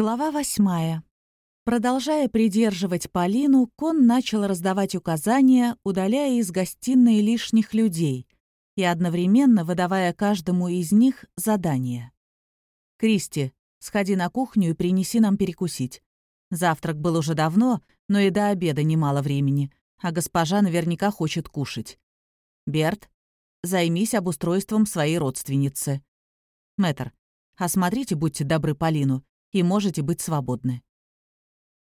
Глава восьмая. Продолжая придерживать Полину, Кон начал раздавать указания, удаляя из гостиной лишних людей и одновременно выдавая каждому из них задание. «Кристи, сходи на кухню и принеси нам перекусить. Завтрак был уже давно, но и до обеда немало времени, а госпожа наверняка хочет кушать. Берт, займись обустройством своей родственницы. Мэтр, осмотрите, будьте добры, Полину, и можете быть свободны.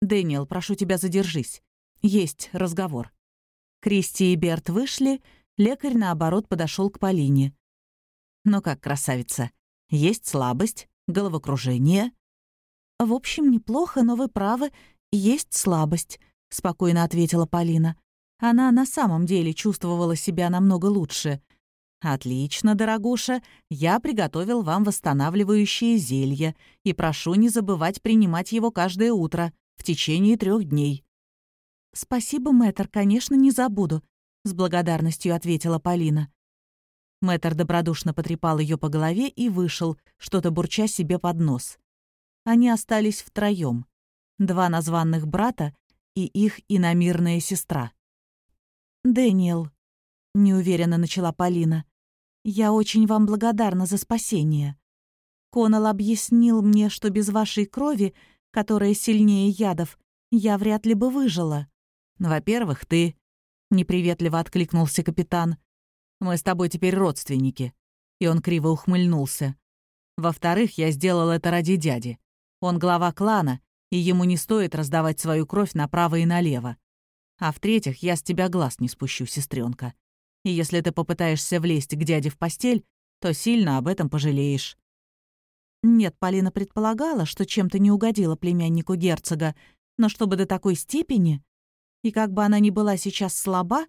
«Дэниел, прошу тебя, задержись. Есть разговор». Кристи и Берт вышли, лекарь, наоборот, подошел к Полине. «Ну как, красавица, есть слабость, головокружение?» «В общем, неплохо, но вы правы, есть слабость», — спокойно ответила Полина. Она на самом деле чувствовала себя намного лучше. «Отлично, дорогуша. Я приготовил вам восстанавливающее зелье и прошу не забывать принимать его каждое утро в течение трех дней». «Спасибо, мэтр, конечно, не забуду», — с благодарностью ответила Полина. Мэтр добродушно потрепал ее по голове и вышел, что-то бурча себе под нос. Они остались втроем. Два названных брата и их иномирная сестра. «Дэниел», — неуверенно начала Полина, я очень вам благодарна за спасение. Конал объяснил мне, что без вашей крови, которая сильнее ядов, я вряд ли бы выжила. Во-первых, ты... Неприветливо откликнулся капитан. Мы с тобой теперь родственники. И он криво ухмыльнулся. Во-вторых, я сделал это ради дяди. Он глава клана, и ему не стоит раздавать свою кровь направо и налево. А в-третьих, я с тебя глаз не спущу, сестренка и если ты попытаешься влезть к дяде в постель, то сильно об этом пожалеешь». Нет, Полина предполагала, что чем-то не угодила племяннику герцога, но чтобы до такой степени... И как бы она ни была сейчас слаба,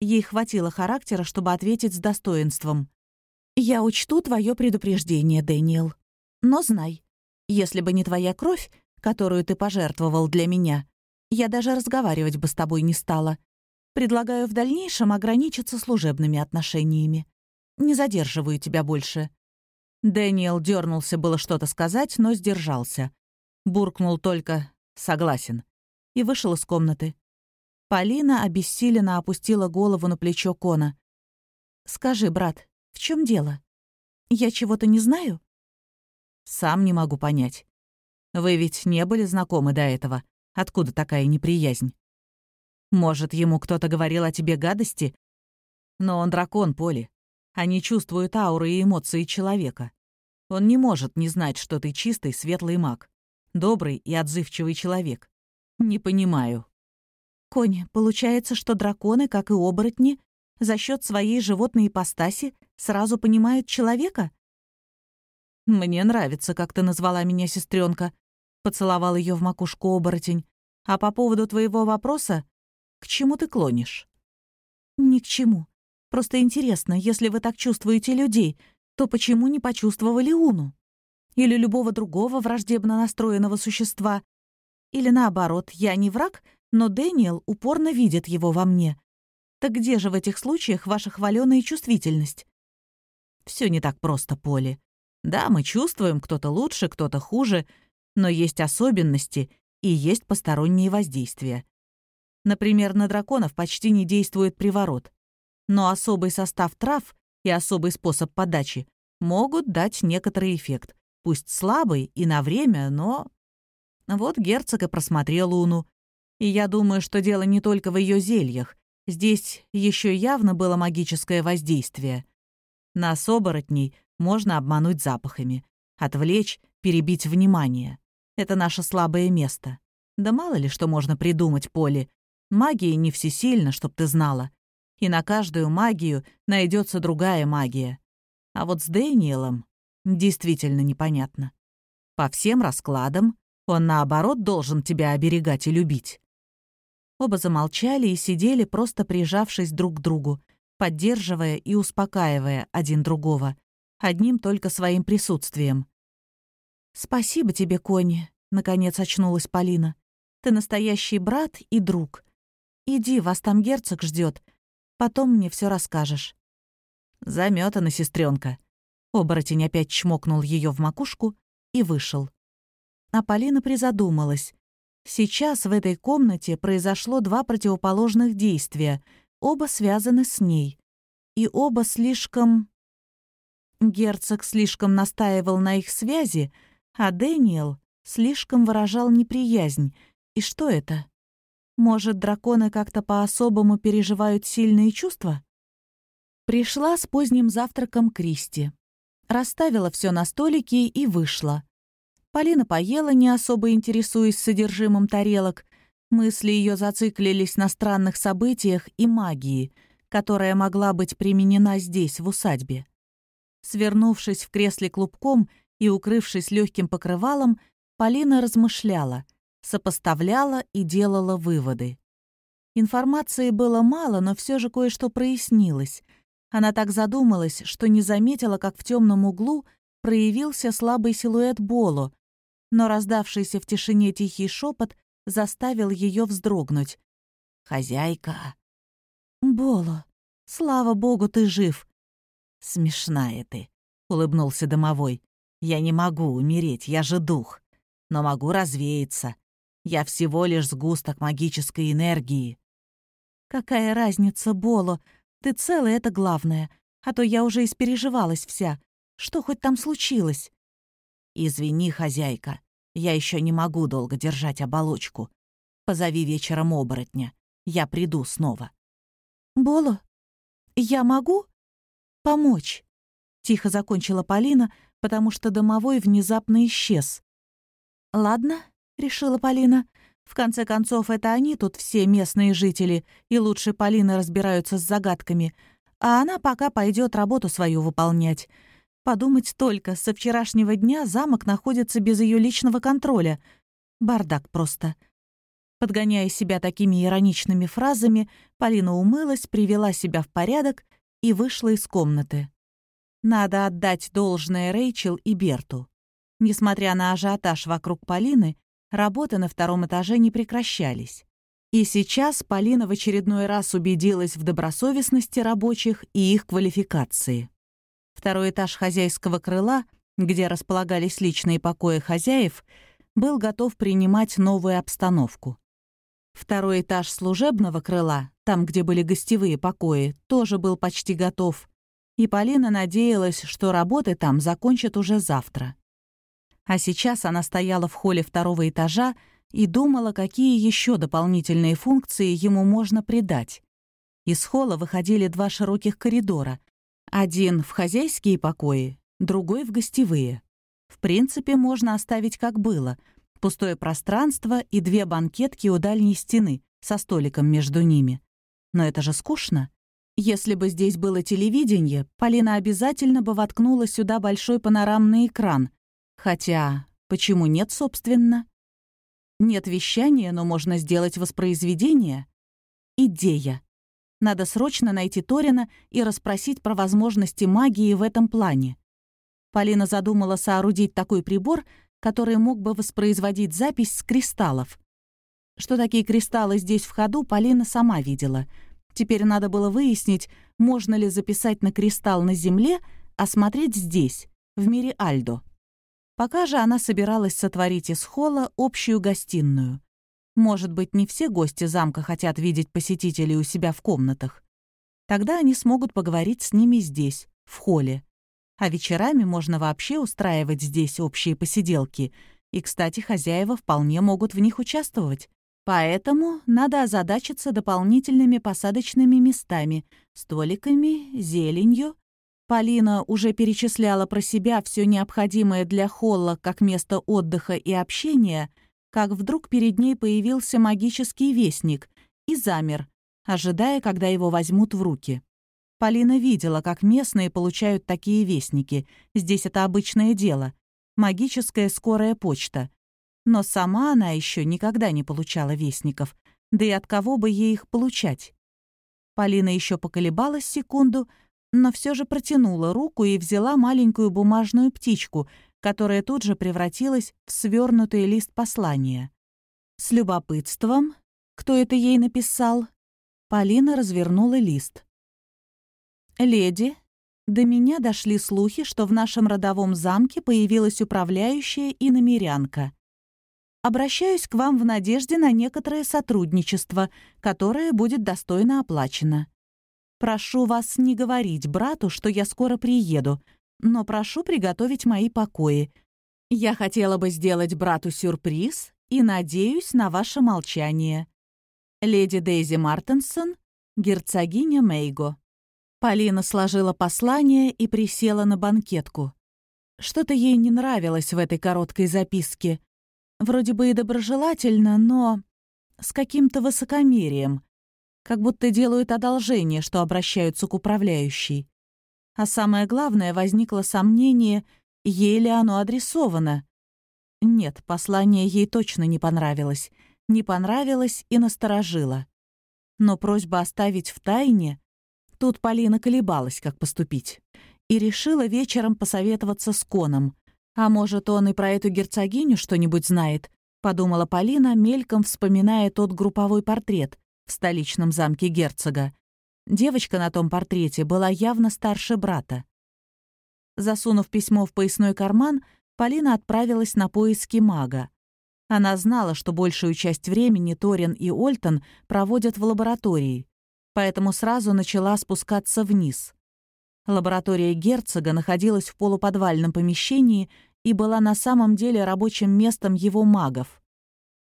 ей хватило характера, чтобы ответить с достоинством. «Я учту твое предупреждение, Дэниел. Но знай, если бы не твоя кровь, которую ты пожертвовал для меня, я даже разговаривать бы с тобой не стала. Предлагаю в дальнейшем ограничиться служебными отношениями. Не задерживаю тебя больше». Дэниел дернулся было что-то сказать, но сдержался. Буркнул только «согласен» и вышел из комнаты. Полина обессиленно опустила голову на плечо Кона. «Скажи, брат, в чем дело? Я чего-то не знаю?» «Сам не могу понять. Вы ведь не были знакомы до этого. Откуда такая неприязнь?» Может, ему кто-то говорил о тебе гадости? Но он дракон, Поли. Они чувствуют ауры и эмоции человека. Он не может не знать, что ты чистый, светлый маг. Добрый и отзывчивый человек. Не понимаю. Кони, получается, что драконы, как и оборотни, за счет своей животной ипостаси сразу понимают человека? Мне нравится, как ты назвала меня сестренка, поцеловал ее в макушку оборотень. А по поводу твоего вопроса, к чему ты клонишь?» «Ни к чему. Просто интересно, если вы так чувствуете людей, то почему не почувствовали Уну? Или любого другого враждебно настроенного существа? Или наоборот, я не враг, но Дэниел упорно видит его во мне. Так где же в этих случаях ваша хваленая чувствительность?» Все не так просто, Поле. Да, мы чувствуем, кто-то лучше, кто-то хуже, но есть особенности и есть посторонние воздействия. Например, на драконов почти не действует приворот. Но особый состав трав и особый способ подачи могут дать некоторый эффект. Пусть слабый и на время, но... Вот герцог и просмотрел Луну. И я думаю, что дело не только в ее зельях. Здесь еще явно было магическое воздействие. Нас, оборотней, можно обмануть запахами, отвлечь, перебить внимание. Это наше слабое место. Да мало ли что можно придумать, Поле, Магия не всесильна, чтоб ты знала. И на каждую магию найдется другая магия. А вот с Дэниелом действительно непонятно. По всем раскладам он, наоборот, должен тебя оберегать и любить. Оба замолчали и сидели, просто прижавшись друг к другу, поддерживая и успокаивая один другого, одним только своим присутствием. «Спасибо тебе, Кони», — наконец очнулась Полина. «Ты настоящий брат и друг. Иди, вас там герцог ждет. Потом мне все расскажешь». Заметана, сестренка. Оборотень опять чмокнул ее в макушку и вышел. А Полина призадумалась. Сейчас в этой комнате произошло два противоположных действия, оба связаны с ней. И оба слишком... Герцог слишком настаивал на их связи, а Дэниел слишком выражал неприязнь. И что это? Может, драконы как-то по-особому переживают сильные чувства? Пришла с поздним завтраком Кристи. Расставила все на столике и вышла. Полина поела, не особо интересуясь содержимым тарелок. Мысли ее зациклились на странных событиях и магии, которая могла быть применена здесь, в усадьбе. Свернувшись в кресле клубком и укрывшись легким покрывалом, Полина размышляла, сопоставляла и делала выводы. Информации было мало, но все же кое-что прояснилось. Она так задумалась, что не заметила, как в темном углу проявился слабый силуэт Боло, но раздавшийся в тишине тихий шепот заставил ее вздрогнуть. «Хозяйка!» «Боло, слава богу, ты жив!» «Смешная ты», — улыбнулся домовой. «Я не могу умереть, я же дух, но могу развеяться. Я всего лишь сгусток магической энергии». «Какая разница, Боло? Ты целый, это главное. А то я уже испереживалась вся. Что хоть там случилось?» «Извини, хозяйка, я еще не могу долго держать оболочку. Позови вечером оборотня. Я приду снова». «Боло, я могу помочь?» Тихо закончила Полина, потому что домовой внезапно исчез. «Ладно», — решила Полина. «В конце концов, это они тут все местные жители, и лучше Полины разбираются с загадками, а она пока пойдет работу свою выполнять. Подумать только, со вчерашнего дня замок находится без ее личного контроля. Бардак просто. Подгоняя себя такими ироничными фразами, Полина умылась, привела себя в порядок и вышла из комнаты. Надо отдать должное Рэйчел и Берту. Несмотря на ажиотаж вокруг Полины, работы на втором этаже не прекращались. И сейчас Полина в очередной раз убедилась в добросовестности рабочих и их квалификации. Второй этаж хозяйского крыла, где располагались личные покои хозяев, был готов принимать новую обстановку. Второй этаж служебного крыла, там, где были гостевые покои, тоже был почти готов, и Полина надеялась, что работы там закончат уже завтра. А сейчас она стояла в холле второго этажа и думала, какие еще дополнительные функции ему можно придать. Из холла выходили два широких коридора, один в хозяйские покои, другой в гостевые. В принципе, можно оставить как было. Пустое пространство и две банкетки у дальней стены со столиком между ними. Но это же скучно. Если бы здесь было телевидение, Полина обязательно бы воткнула сюда большой панорамный экран. Хотя, почему нет, собственно? Нет вещания, но можно сделать воспроизведение. Идея. Надо срочно найти Торина и расспросить про возможности магии в этом плане. Полина задумала соорудить такой прибор, который мог бы воспроизводить запись с кристаллов. Что такие кристаллы здесь в ходу, Полина сама видела. Теперь надо было выяснить, можно ли записать на кристалл на Земле, а смотреть здесь, в мире Альдо. Пока же она собиралась сотворить из холла общую гостиную. Может быть, не все гости замка хотят видеть посетителей у себя в комнатах. Тогда они смогут поговорить с ними здесь, в холле. А вечерами можно вообще устраивать здесь общие посиделки. И, кстати, хозяева вполне могут в них участвовать. Поэтому надо озадачиться дополнительными посадочными местами, столиками, зеленью. Полина уже перечисляла про себя все необходимое для холла как место отдыха и общения — как вдруг перед ней появился магический вестник и замер, ожидая, когда его возьмут в руки. Полина видела, как местные получают такие вестники. Здесь это обычное дело. Магическая скорая почта. Но сама она еще никогда не получала вестников. Да и от кого бы ей их получать? Полина еще поколебалась секунду, но все же протянула руку и взяла маленькую бумажную птичку, которая тут же превратилась в свернутый лист послания. С любопытством, кто это ей написал, Полина развернула лист. «Леди, до меня дошли слухи, что в нашем родовом замке появилась управляющая и намерянка. обращаюсь к вам в надежде на некоторое сотрудничество, которое будет достойно оплачено. Прошу вас не говорить брату, что я скоро приеду, но прошу приготовить мои покои. Я хотела бы сделать брату сюрприз и надеюсь на ваше молчание. Леди Дейзи Мартенсон, герцогиня Мейго. Полина сложила послание и присела на банкетку. Что-то ей не нравилось в этой короткой записке. Вроде бы и доброжелательно, но с каким-то высокомерием. Как будто делают одолжение, что обращаются к управляющей. А самое главное, возникло сомнение, ей ли оно адресовано. Нет, послание ей точно не понравилось. Не понравилось и насторожило. Но просьба оставить в тайне... Тут Полина колебалась, как поступить и решила вечером посоветоваться с Коном. «А может, он и про эту герцогиню что-нибудь знает?» — подумала Полина, мельком вспоминая тот групповой портрет в столичном замке герцога. Девочка на том портрете была явно старше брата. Засунув письмо в поясной карман, Полина отправилась на поиски мага. Она знала, что большую часть времени Торин и Ольтон проводят в лаборатории, поэтому сразу начала спускаться вниз. Лаборатория герцога находилась в полуподвальном помещении и была на самом деле рабочим местом его магов.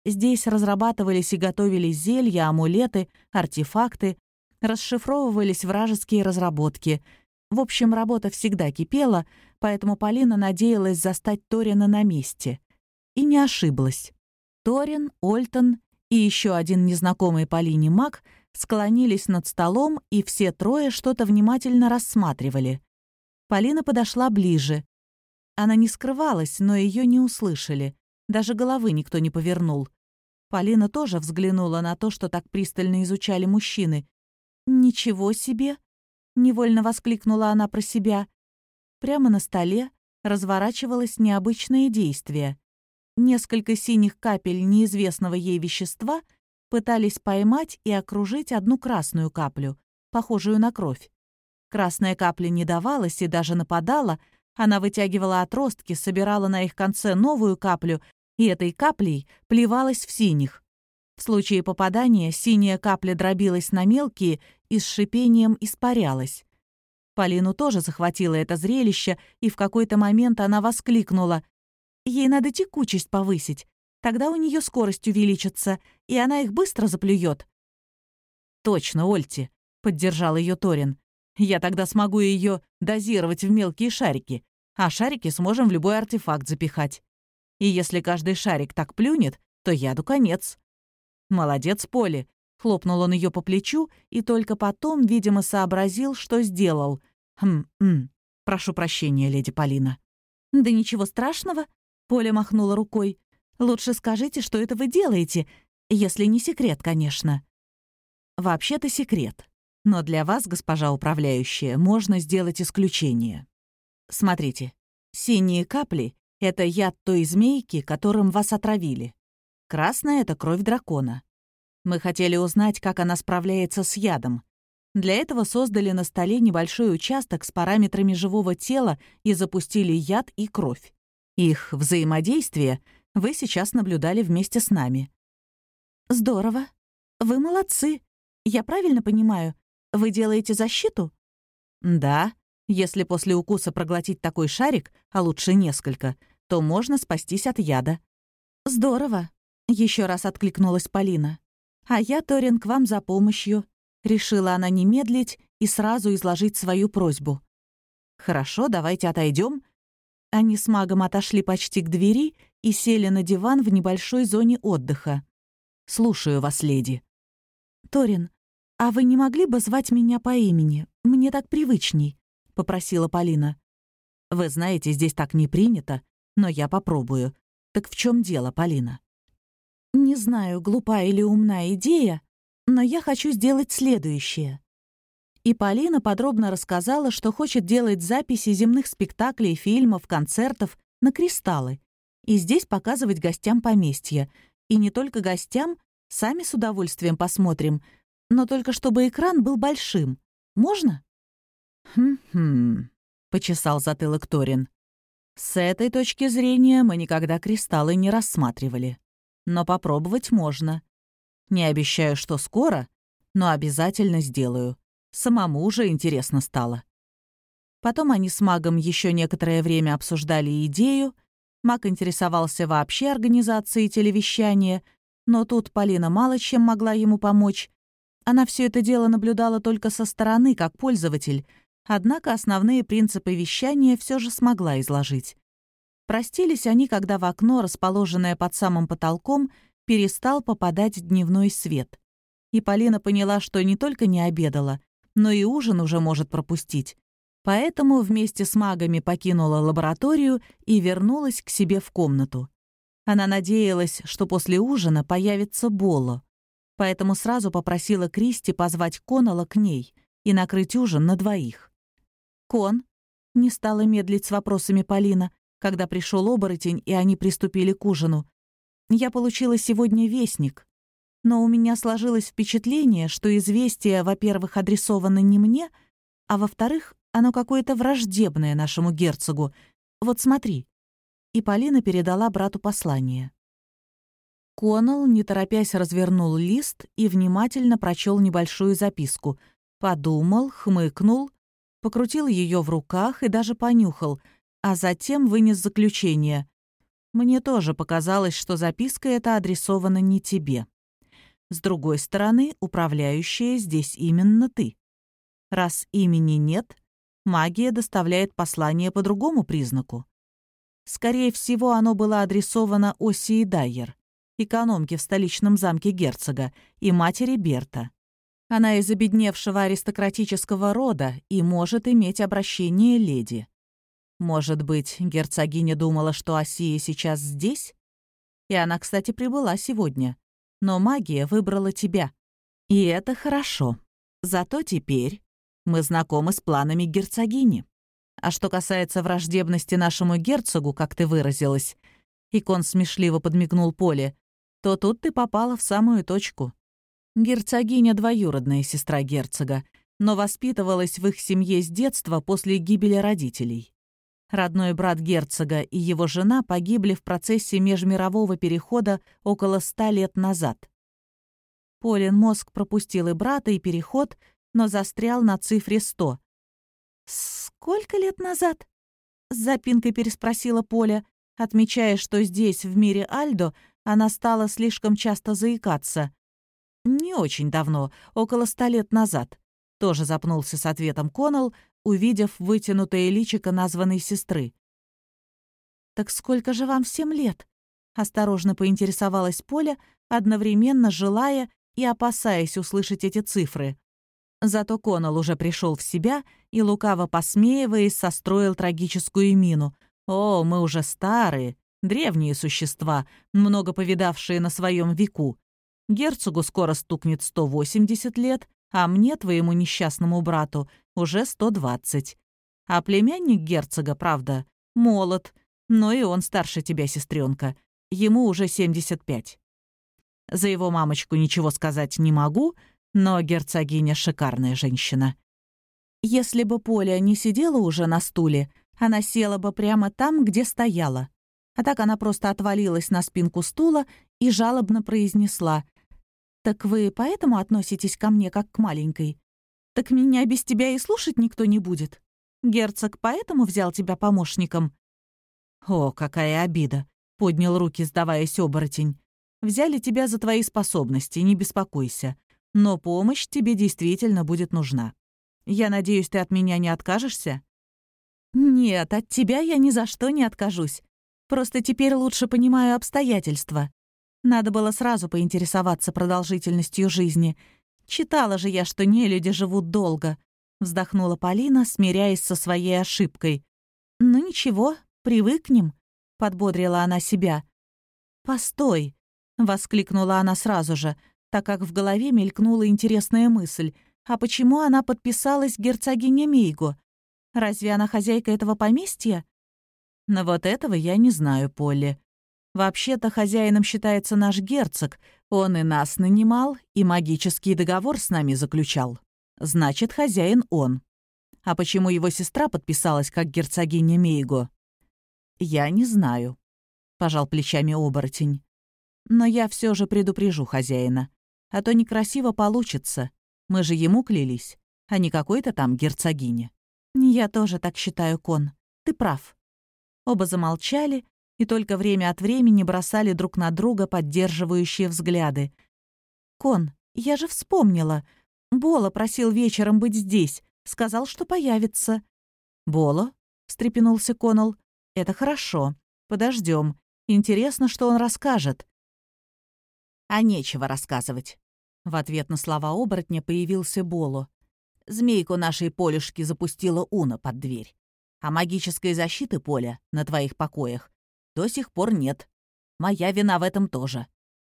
Здесь разрабатывались и готовились зелья, амулеты, артефакты, расшифровывались вражеские разработки. В общем, работа всегда кипела, поэтому Полина надеялась застать Торина на месте. И не ошиблась. Торин, Ольтон и еще один незнакомый Полине маг — склонились над столом, и все трое что-то внимательно рассматривали. Полина подошла ближе. Она не скрывалась, но ее не услышали. Даже головы никто не повернул. Полина тоже взглянула на то, что так пристально изучали мужчины. «Ничего себе!» — невольно воскликнула она про себя. Прямо на столе разворачивалось необычное действие. Несколько синих капель неизвестного ей вещества — пытались поймать и окружить одну красную каплю, похожую на кровь. Красная капля не давалась и даже нападала, она вытягивала отростки, собирала на их конце новую каплю и этой каплей плевалась в синих. В случае попадания синяя капля дробилась на мелкие и с шипением испарялась. Полину тоже захватило это зрелище, и в какой-то момент она воскликнула. «Ей надо текучесть повысить. Тогда у нее скорость увеличится, и она их быстро заплюет. «Точно, Ольти», — поддержал ее Торин. «Я тогда смогу ее дозировать в мелкие шарики, а шарики сможем в любой артефакт запихать. И если каждый шарик так плюнет, то яду конец». «Молодец, Поли», — хлопнул он ее по плечу и только потом, видимо, сообразил, что сделал. «Хм-хм, прошу прощения, леди Полина». «Да ничего страшного», — Поля махнула рукой. Лучше скажите, что это вы делаете, если не секрет, конечно». «Вообще-то секрет. Но для вас, госпожа управляющая, можно сделать исключение. Смотрите, синие капли — это яд той змейки, которым вас отравили. Красная — это кровь дракона. Мы хотели узнать, как она справляется с ядом. Для этого создали на столе небольшой участок с параметрами живого тела и запустили яд и кровь. Их взаимодействие — вы сейчас наблюдали вместе с нами». «Здорово. Вы молодцы. Я правильно понимаю, вы делаете защиту?» «Да. Если после укуса проглотить такой шарик, а лучше несколько, то можно спастись от яда». «Здорово», — еще раз откликнулась Полина. «А я, Торин, к вам за помощью». Решила она не медлить и сразу изложить свою просьбу. «Хорошо, давайте отойдем. Они с магом отошли почти к двери и сели на диван в небольшой зоне отдыха. «Слушаю вас, леди». «Торин, а вы не могли бы звать меня по имени? Мне так привычней», — попросила Полина. «Вы знаете, здесь так не принято, но я попробую. Так в чем дело, Полина?» «Не знаю, глупая или умная идея, но я хочу сделать следующее. И Полина подробно рассказала, что хочет делать записи земных спектаклей, фильмов, концертов на кристаллы и здесь показывать гостям поместья. И не только гостям, сами с удовольствием посмотрим, но только чтобы экран был большим. Можно? «Хм-хм», — почесал затылок Торин. «С этой точки зрения мы никогда кристаллы не рассматривали. но попробовать можно. Не обещаю, что скоро, но обязательно сделаю. Самому уже интересно стало. Потом они с магом еще некоторое время обсуждали идею. Маг интересовался вообще организацией телевещания, но тут Полина мало чем могла ему помочь. Она все это дело наблюдала только со стороны, как пользователь, однако основные принципы вещания все же смогла изложить. Простились они, когда в окно, расположенное под самым потолком, перестал попадать дневной свет. И Полина поняла, что не только не обедала, но и ужин уже может пропустить. Поэтому вместе с магами покинула лабораторию и вернулась к себе в комнату. Она надеялась, что после ужина появится Боло. Поэтому сразу попросила Кристи позвать Конала к ней и накрыть ужин на двоих. «Кон?» — не стала медлить с вопросами Полина, когда пришел оборотень, и они приступили к ужину. Я получила сегодня вестник, но у меня сложилось впечатление, что известие, во-первых, адресовано не мне, а во-вторых, оно какое-то враждебное нашему герцогу. Вот смотри». И Полина передала брату послание. Коннелл, не торопясь, развернул лист и внимательно прочел небольшую записку. Подумал, хмыкнул, покрутил ее в руках и даже понюхал, а затем вынес заключение. Мне тоже показалось, что записка эта адресована не тебе. С другой стороны, управляющая здесь именно ты. Раз имени нет, магия доставляет послание по другому признаку. Скорее всего, оно было адресовано Осии Дайер, экономке в столичном замке герцога, и матери Берта. Она из обедневшего аристократического рода и может иметь обращение леди. Может быть, герцогиня думала, что Осия сейчас здесь? И она, кстати, прибыла сегодня. Но магия выбрала тебя. И это хорошо. Зато теперь мы знакомы с планами герцогини. А что касается враждебности нашему герцогу, как ты выразилась, Икон смешливо подмигнул Поле, то тут ты попала в самую точку. Герцогиня — двоюродная сестра герцога, но воспитывалась в их семье с детства после гибели родителей. Родной брат герцога и его жена погибли в процессе межмирового перехода около ста лет назад. Полин мозг пропустил и брата, и переход, но застрял на цифре сто. «Сколько лет назад?» — запинкой переспросила Поля, отмечая, что здесь, в мире Альдо, она стала слишком часто заикаться. «Не очень давно, около ста лет назад», — тоже запнулся с ответом Коннелл, увидев вытянутое личико названной сестры. «Так сколько же вам всем лет?» — осторожно поинтересовалась Поля, одновременно желая и опасаясь услышать эти цифры. Зато Коннелл уже пришел в себя и, лукаво посмеиваясь, состроил трагическую мину. «О, мы уже старые, древние существа, много повидавшие на своем веку. Герцогу скоро стукнет 180 лет, а мне, твоему несчастному брату, уже 120. А племянник герцога, правда, молод, но и он старше тебя, сестренка. Ему уже 75. За его мамочку ничего сказать не могу, но герцогиня — шикарная женщина. Если бы Поля не сидела уже на стуле, она села бы прямо там, где стояла. А так она просто отвалилась на спинку стула и жалобно произнесла — «Так вы поэтому относитесь ко мне как к маленькой? Так меня без тебя и слушать никто не будет. Герцог поэтому взял тебя помощником?» «О, какая обида!» — поднял руки, сдаваясь оборотень. «Взяли тебя за твои способности, не беспокойся. Но помощь тебе действительно будет нужна. Я надеюсь, ты от меня не откажешься?» «Нет, от тебя я ни за что не откажусь. Просто теперь лучше понимаю обстоятельства. Надо было сразу поинтересоваться продолжительностью жизни. Читала же я, что нелюди живут долго. Вздохнула Полина, смиряясь со своей ошибкой. «Ну ничего, привыкнем», — подбодрила она себя. «Постой», — воскликнула она сразу же, так как в голове мелькнула интересная мысль. «А почему она подписалась герцогине Мейго? Разве она хозяйка этого поместья?» «Но вот этого я не знаю, Полли», Вообще-то хозяином считается наш герцог. Он и нас нанимал, и магический договор с нами заключал. Значит, хозяин он. А почему его сестра подписалась как герцогиня Мейго? Я не знаю. Пожал плечами оборотень. Но я все же предупрежу хозяина. А то некрасиво получится. Мы же ему клялись, а не какой-то там герцогине». «Я тоже так считаю, Кон. Ты прав». Оба замолчали и только время от времени бросали друг на друга поддерживающие взгляды. «Кон, я же вспомнила. Бола просил вечером быть здесь. Сказал, что появится». «Бола?» — встрепенулся Коннелл. «Это хорошо. Подождем. Интересно, что он расскажет». «А нечего рассказывать». В ответ на слова оборотня появился Боло. «Змейку нашей полюшки запустила Уна под дверь. А магической защиты поля на твоих покоях до сих пор нет. Моя вина в этом тоже.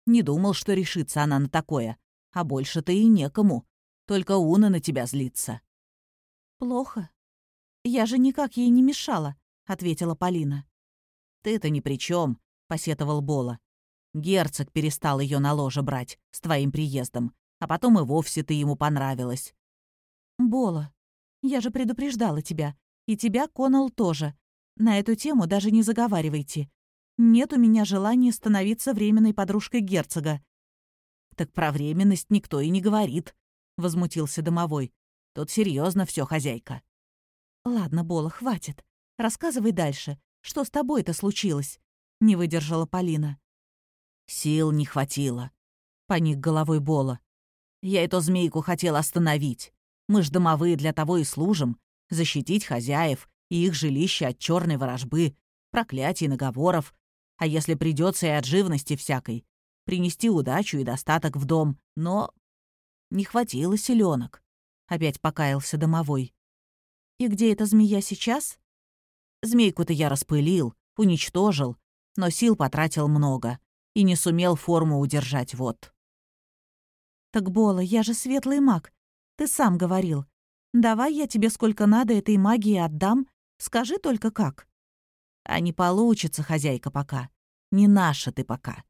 Не думал, что решится она на такое. А больше-то и некому. Только Уна на тебя злится». «Плохо. Я же никак ей не мешала», — ответила Полина. «Ты-то ни при чем, посетовал Бола. «Герцог перестал ее на ложе брать с твоим приездом, а потом и вовсе ты ему понравилась». «Бола, я же предупреждала тебя, и тебя, Конал, тоже. На эту тему даже не заговаривайте. Нет у меня желания становиться временной подружкой герцога». «Так про временность никто и не говорит», — возмутился домовой. «Тут серьезно все, хозяйка». «Ладно, Бола, хватит. Рассказывай дальше. Что с тобой-то случилось?» — не выдержала Полина. «Сил не хватило», — поник головой Бола. «Я эту змейку хотел остановить. Мы ж домовые для того и служим. Защитить хозяев и их жилище от черной ворожбы, проклятий, наговоров. А если придется и от живности всякой, принести удачу и достаток в дом. Но не хватило селенок. Опять покаялся домовой. «И где эта змея сейчас?» Змейку-то я распылил, уничтожил, но сил потратил много и не сумел форму удержать, вот. «Так, Бола, я же светлый маг. Ты сам говорил. Давай я тебе сколько надо этой магии отдам. Скажи только как». «А не получится, хозяйка, пока. Не наша ты пока.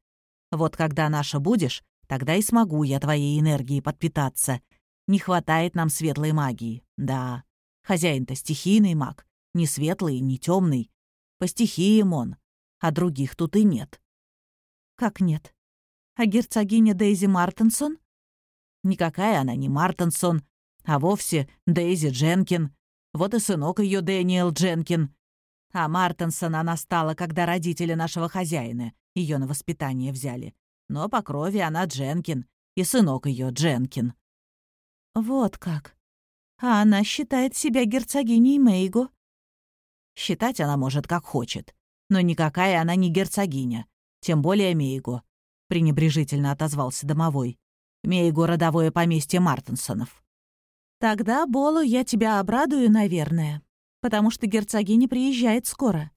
Вот когда наша будешь, тогда и смогу я твоей энергией подпитаться. Не хватает нам светлой магии, да. Хозяин-то стихийный маг, не светлый, не темный. По стихиям он, а других тут и нет. Как нет? А герцогиня Дейзи Мартенсон? Никакая она не Мартенсон, а вовсе Дейзи Дженкин. Вот и сынок ее Дэниел Дженкин. А Мартенсон она стала, когда родители нашего хозяина ее на воспитание взяли. Но по крови она Дженкин, и сынок ее Дженкин. Вот как. А она считает себя герцогиней Мейго. Считать она может как хочет. Но никакая она не герцогиня, тем более Мейго», — пренебрежительно отозвался домовой. «Мейго — родовое поместье Мартинсонов». «Тогда, Болу, я тебя обрадую, наверное, потому что герцогиня приезжает скоро.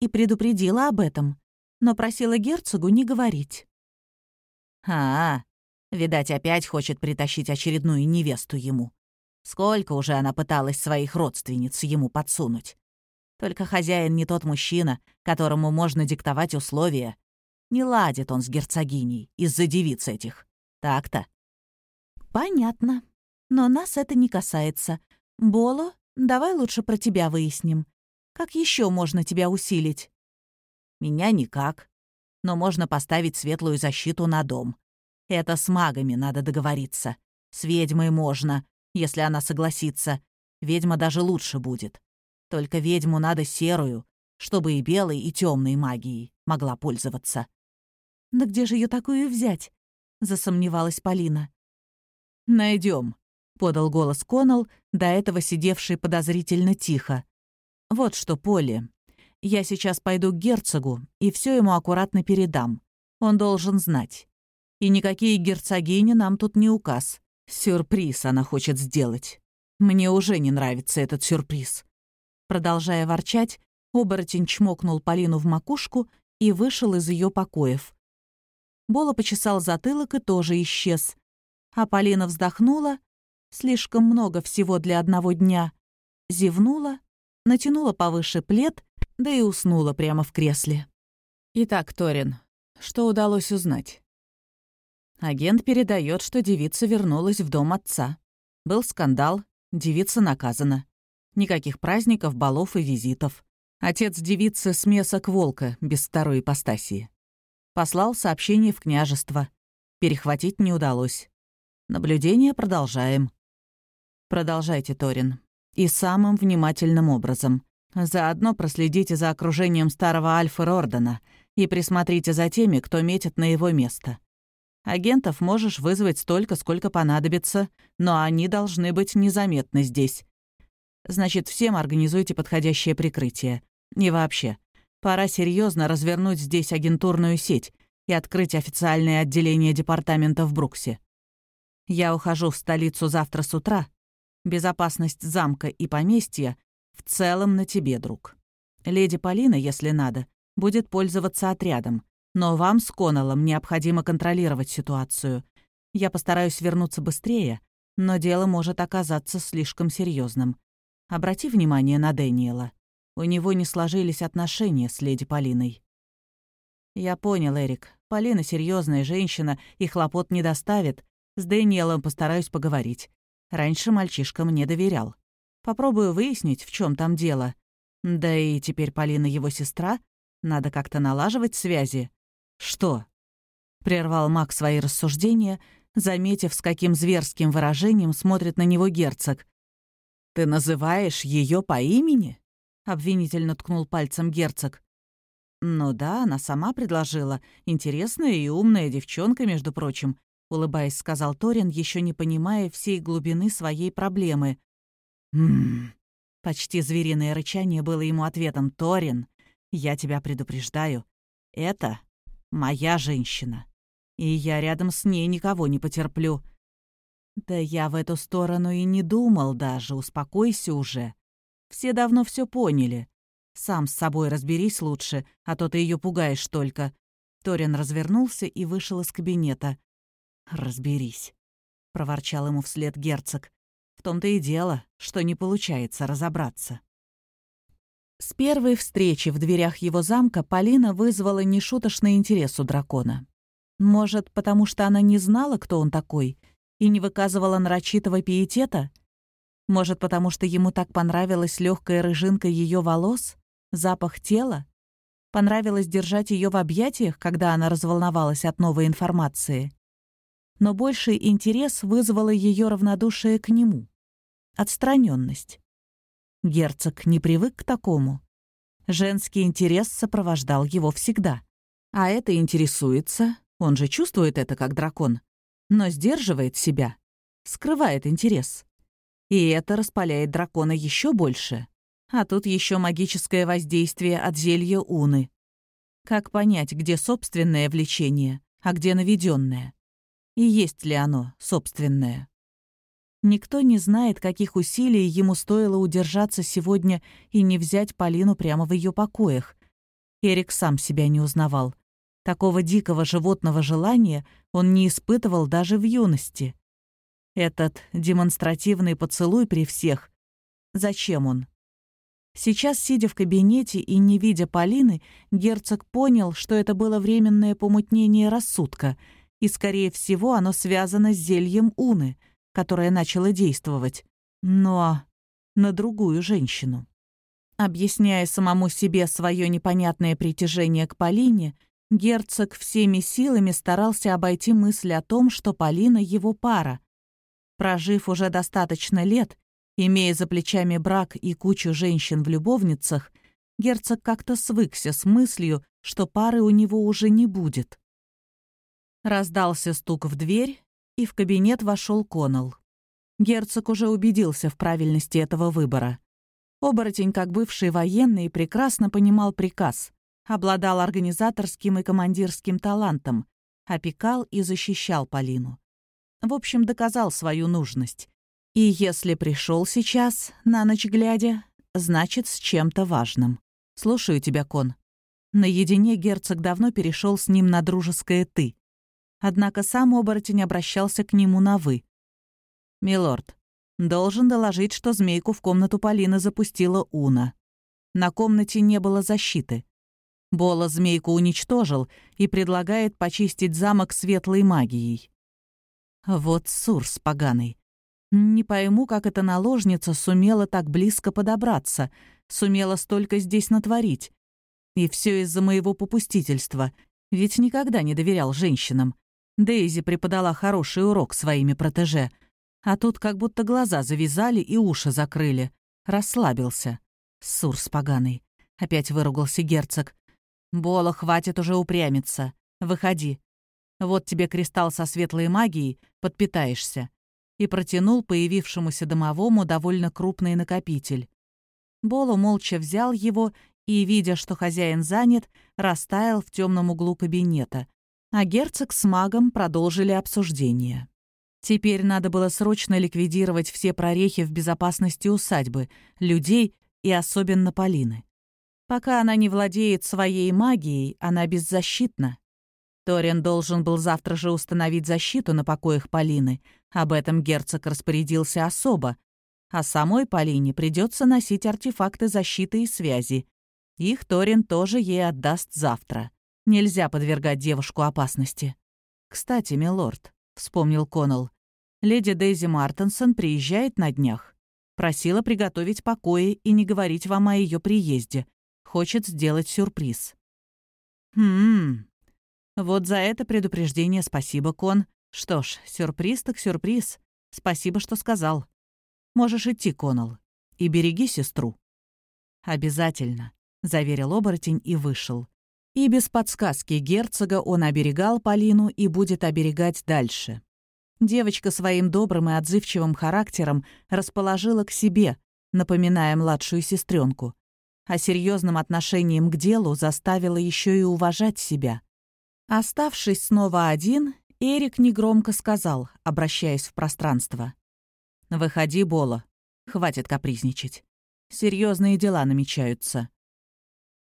И предупредила об этом, но просила герцогу не говорить». «А, -а видать, опять хочет притащить очередную невесту ему. Сколько уже она пыталась своих родственниц ему подсунуть. Только хозяин не тот мужчина, которому можно диктовать условия. Не ладит он с герцогиней из-за девиц этих. Так-то. Понятно. Но нас это не касается. Боло, давай лучше про тебя выясним. Как еще можно тебя усилить? Меня никак. Но можно поставить светлую защиту на дом. Это с магами надо договориться. С ведьмой можно, если она согласится. Ведьма даже лучше будет. Только ведьму надо серую, чтобы и белой, и темной магией могла пользоваться. «Да где же ее такую взять?» — засомневалась Полина. Найдем, подал голос Конал, до этого сидевший подозрительно тихо. «Вот что, Поле, я сейчас пойду к герцогу и все ему аккуратно передам. Он должен знать. И никакие герцогини нам тут не указ. Сюрприз она хочет сделать. Мне уже не нравится этот сюрприз. Продолжая ворчать, оборотень чмокнул Полину в макушку и вышел из ее покоев. Бола почесал затылок и тоже исчез. А Полина вздохнула, слишком много всего для одного дня, зевнула, натянула повыше плед, да и уснула прямо в кресле. «Итак, Торин, что удалось узнать?» Агент передает, что девица вернулась в дом отца. Был скандал, девица наказана. Никаких праздников, балов и визитов. Отец девицы — смесок волка, без второй ипостасии. Послал сообщение в княжество. Перехватить не удалось. Наблюдение продолжаем. Продолжайте, Торин. И самым внимательным образом. Заодно проследите за окружением старого Альфа Рордена и присмотрите за теми, кто метит на его место. Агентов можешь вызвать столько, сколько понадобится, но они должны быть незаметны здесь. Значит, всем организуйте подходящее прикрытие. И вообще, пора серьезно развернуть здесь агентурную сеть и открыть официальное отделение департамента в Бруксе. Я ухожу в столицу завтра с утра. Безопасность замка и поместья в целом на тебе, друг. Леди Полина, если надо, будет пользоваться отрядом, но вам с Коннеллом необходимо контролировать ситуацию. Я постараюсь вернуться быстрее, но дело может оказаться слишком серьезным. Обрати внимание на Дэниела. У него не сложились отношения с леди Полиной. Я понял, Эрик. Полина серьезная женщина и хлопот не доставит. С Дэниелом постараюсь поговорить. Раньше мальчишка мне доверял. Попробую выяснить, в чем там дело. Да и теперь Полина его сестра. Надо как-то налаживать связи. «Что?» — прервал маг свои рассуждения, заметив, с каким зверским выражением смотрит на него герцог. «Ты называешь ее по имени?» — обвинительно ткнул пальцем герцог. «Ну да, она сама предложила. Интересная и умная девчонка, между прочим», — улыбаясь, сказал Торин, еще не понимая всей глубины своей проблемы. «Ммм...» Почти звериное рычание было ему ответом. «Торин, я тебя предупреждаю. Это Моя женщина. И я рядом с ней никого не потерплю. Да я в эту сторону и не думал даже, успокойся уже. Все давно все поняли. Сам с собой разберись лучше, а то ты ее пугаешь только. Торин развернулся и вышел из кабинета. «Разберись», — проворчал ему вслед герцог. «В том-то и дело, что не получается разобраться». С первой встречи в дверях его замка Полина вызвала нешуточный интерес у дракона. Может, потому что она не знала, кто он такой, и не выказывала нарочитого пиетета? Может, потому что ему так понравилась легкая рыжинка ее волос, запах тела? Понравилось держать ее в объятиях, когда она разволновалась от новой информации? Но больший интерес вызвало ее равнодушие к нему. Отстраненность. Герцог не привык к такому. Женский интерес сопровождал его всегда. А это интересуется, он же чувствует это как дракон, но сдерживает себя, скрывает интерес. И это распаляет дракона еще больше. А тут еще магическое воздействие от зелья Уны. Как понять, где собственное влечение, а где наведенное? И есть ли оно собственное? Никто не знает, каких усилий ему стоило удержаться сегодня и не взять Полину прямо в ее покоях. Эрик сам себя не узнавал. Такого дикого животного желания он не испытывал даже в юности. Этот демонстративный поцелуй при всех. Зачем он? Сейчас, сидя в кабинете и не видя Полины, герцог понял, что это было временное помутнение рассудка, и, скорее всего, оно связано с зельем Уны — которое начало действовать, но на другую женщину. Объясняя самому себе свое непонятное притяжение к Полине, герцог всеми силами старался обойти мысль о том, что Полина — его пара. Прожив уже достаточно лет, имея за плечами брак и кучу женщин в любовницах, герцог как-то свыкся с мыслью, что пары у него уже не будет. Раздался стук в дверь, и в кабинет вошел Коннелл. Герцог уже убедился в правильности этого выбора. Оборотень, как бывший военный, прекрасно понимал приказ, обладал организаторским и командирским талантом, опекал и защищал Полину. В общем, доказал свою нужность. И если пришел сейчас, на ночь глядя, значит, с чем-то важным. Слушаю тебя, Кон. Наедине герцог давно перешел с ним на дружеское «ты». Однако сам оборотень обращался к нему на «вы». «Милорд, должен доложить, что змейку в комнату Полины запустила Уна. На комнате не было защиты. Бола змейку уничтожил и предлагает почистить замок светлой магией. Вот Сурс поганый. Не пойму, как эта наложница сумела так близко подобраться, сумела столько здесь натворить. И все из-за моего попустительства, Ведь никогда не доверял женщинам. Дейзи преподала хороший урок своими протеже. А тут как будто глаза завязали и уши закрыли. Расслабился. Сурс поганый. Опять выругался герцог. «Бола, хватит уже упрямиться. Выходи. Вот тебе кристалл со светлой магией, подпитаешься». И протянул появившемуся домовому довольно крупный накопитель. Боло молча взял его и, видя, что хозяин занят, растаял в темном углу кабинета, а герцог с магом продолжили обсуждение. Теперь надо было срочно ликвидировать все прорехи в безопасности усадьбы, людей и особенно Полины. Пока она не владеет своей магией, она беззащитна. Ториан должен был завтра же установить защиту на покоях Полины. Об этом герцог распорядился особо. А самой Полине придется носить артефакты защиты и связи. Их Торин тоже ей отдаст завтра. Нельзя подвергать девушку опасности. «Кстати, милорд», — вспомнил Коннелл, «леди Дейзи Мартенсон приезжает на днях. Просила приготовить покои и не говорить вам о ее приезде. Хочет сделать сюрприз». «Хм... Вот за это предупреждение спасибо, Кон. Что ж, сюрприз так сюрприз. Спасибо, что сказал. Можешь идти, Коннелл. И береги сестру». «Обязательно», — заверил оборотень и вышел. И без подсказки герцога он оберегал Полину и будет оберегать дальше. Девочка своим добрым и отзывчивым характером расположила к себе, напоминая младшую сестренку, а серьезным отношением к делу заставила еще и уважать себя. Оставшись снова один, Эрик негромко сказал, обращаясь в пространство. «Выходи, Бола. Хватит капризничать. Серьезные дела намечаются.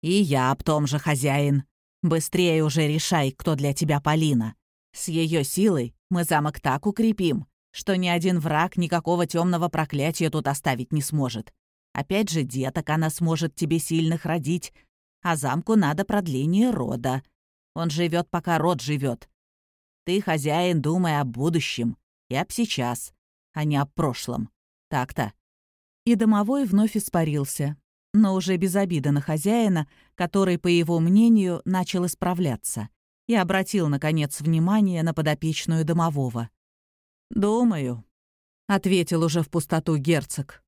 «И я об том же, хозяин. Быстрее уже решай, кто для тебя Полина. С ее силой мы замок так укрепим, что ни один враг никакого темного проклятия тут оставить не сможет. Опять же, деток она сможет тебе сильных родить, а замку надо продление рода. Он живет, пока род живет. Ты, хозяин, думай о будущем и об сейчас, а не о прошлом. Так-то». И домовой вновь испарился, но уже без обиды на хозяина, который, по его мнению, начал исправляться, и обратил, наконец, внимание на подопечную домового. «Думаю», — ответил уже в пустоту герцог.